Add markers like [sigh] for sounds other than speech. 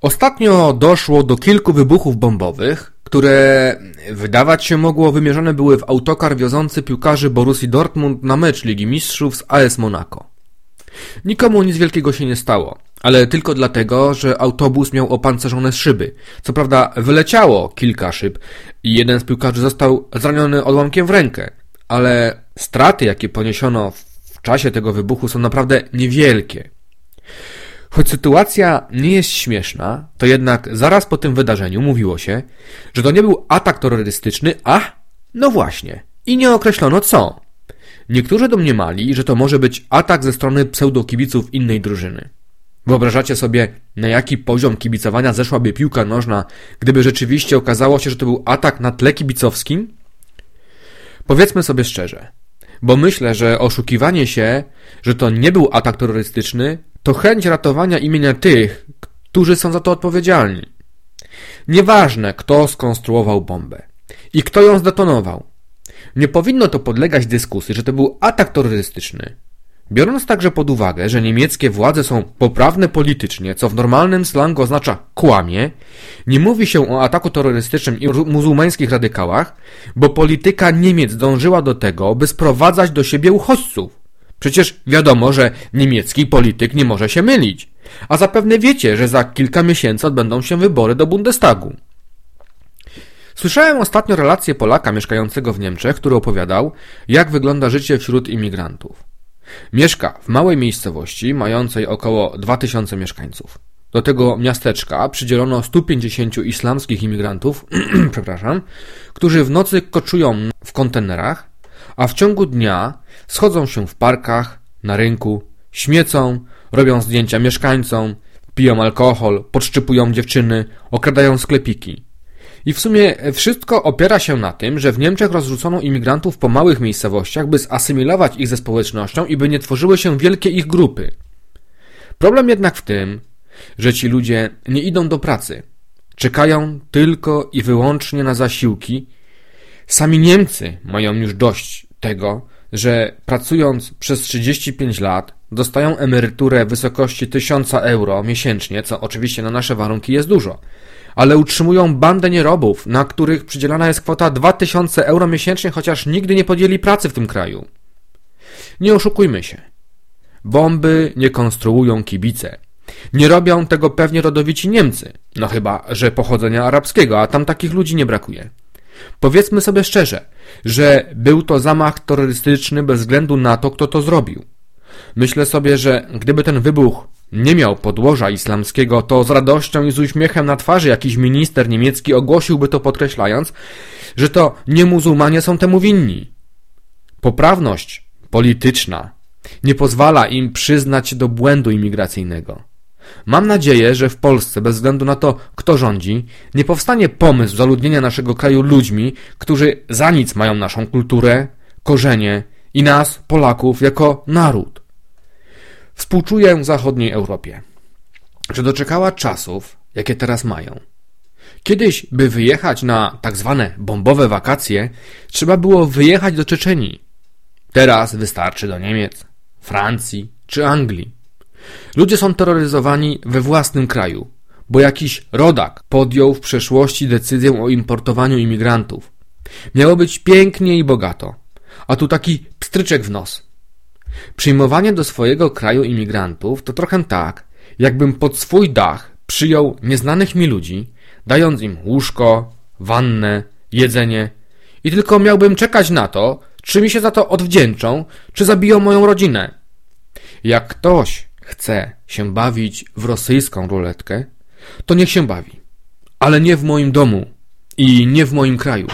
Ostatnio doszło do kilku wybuchów bombowych, które wydawać się mogło wymierzone były w autokar wiozący piłkarzy Borussii Dortmund na mecz Ligi Mistrzów z AS Monaco. Nikomu nic wielkiego się nie stało, ale tylko dlatego, że autobus miał opancerzone szyby. Co prawda wyleciało kilka szyb i jeden z piłkarzy został zraniony odłamkiem w rękę, ale straty, jakie poniesiono w czasie tego wybuchu są naprawdę niewielkie. Choć sytuacja nie jest śmieszna, to jednak zaraz po tym wydarzeniu mówiło się, że to nie był atak terrorystyczny, a no właśnie, i nie określono co. Niektórzy domniemali, że to może być atak ze strony pseudokibiców innej drużyny. Wyobrażacie sobie, na jaki poziom kibicowania zeszłaby piłka nożna, gdyby rzeczywiście okazało się, że to był atak na tle kibicowskim? Powiedzmy sobie szczerze, bo myślę, że oszukiwanie się, że to nie był atak terrorystyczny, to chęć ratowania imienia tych, którzy są za to odpowiedzialni. Nieważne, kto skonstruował bombę i kto ją zdetonował. Nie powinno to podlegać dyskusji, że to był atak terrorystyczny. Biorąc także pod uwagę, że niemieckie władze są poprawne politycznie, co w normalnym slangu oznacza kłamie, nie mówi się o ataku terrorystycznym i muzułmańskich radykałach, bo polityka Niemiec dążyła do tego, by sprowadzać do siebie uchodźców. Przecież wiadomo, że niemiecki polityk nie może się mylić. A zapewne wiecie, że za kilka miesięcy odbędą się wybory do Bundestagu. Słyszałem ostatnio relację Polaka mieszkającego w Niemczech, który opowiadał, jak wygląda życie wśród imigrantów. Mieszka w małej miejscowości mającej około 2000 mieszkańców. Do tego miasteczka przydzielono 150 islamskich imigrantów, [clears throat] przepraszam, którzy w nocy koczują w kontenerach, a w ciągu dnia schodzą się w parkach, na rynku, śmiecą, robią zdjęcia mieszkańcom, piją alkohol, podszczypują dziewczyny, okradają sklepiki. I w sumie wszystko opiera się na tym, że w Niemczech rozrzucono imigrantów po małych miejscowościach, by zasymilować ich ze społecznością i by nie tworzyły się wielkie ich grupy. Problem jednak w tym, że ci ludzie nie idą do pracy. Czekają tylko i wyłącznie na zasiłki. Sami Niemcy mają już dość tego, że pracując przez 35 lat dostają emeryturę w wysokości 1000 euro miesięcznie, co oczywiście na nasze warunki jest dużo ale utrzymują bandę nierobów, na których przydzielana jest kwota 2000 euro miesięcznie, chociaż nigdy nie podjęli pracy w tym kraju. Nie oszukujmy się. Bomby nie konstruują kibice. Nie robią tego pewnie rodowici Niemcy, no chyba, że pochodzenia arabskiego, a tam takich ludzi nie brakuje. Powiedzmy sobie szczerze, że był to zamach terrorystyczny bez względu na to, kto to zrobił. Myślę sobie, że gdyby ten wybuch nie miał podłoża islamskiego, to z radością i z uśmiechem na twarzy jakiś minister niemiecki ogłosiłby to podkreślając, że to nie muzułmanie są temu winni. Poprawność polityczna nie pozwala im przyznać się do błędu imigracyjnego. Mam nadzieję, że w Polsce, bez względu na to, kto rządzi, nie powstanie pomysł zaludnienia naszego kraju ludźmi, którzy za nic mają naszą kulturę, korzenie i nas, Polaków, jako naród. Współczuję zachodniej Europie, że doczekała czasów, jakie teraz mają. Kiedyś, by wyjechać na tak zwane bombowe wakacje, trzeba było wyjechać do Czeczenii. Teraz wystarczy do Niemiec, Francji czy Anglii. Ludzie są terroryzowani we własnym kraju, bo jakiś rodak podjął w przeszłości decyzję o importowaniu imigrantów. Miało być pięknie i bogato, a tu taki pstryczek w nos. Przyjmowanie do swojego kraju imigrantów to trochę tak, jakbym pod swój dach przyjął nieznanych mi ludzi, dając im łóżko, wannę, jedzenie i tylko miałbym czekać na to, czy mi się za to odwdzięczą, czy zabiją moją rodzinę. Jak ktoś chce się bawić w rosyjską ruletkę, to niech się bawi, ale nie w moim domu i nie w moim kraju.